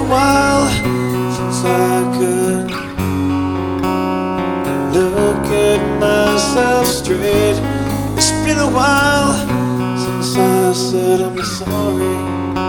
a while since I could look at myself straight. It's been a while since I said I'm sorry.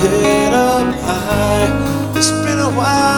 head up high. It's been a while.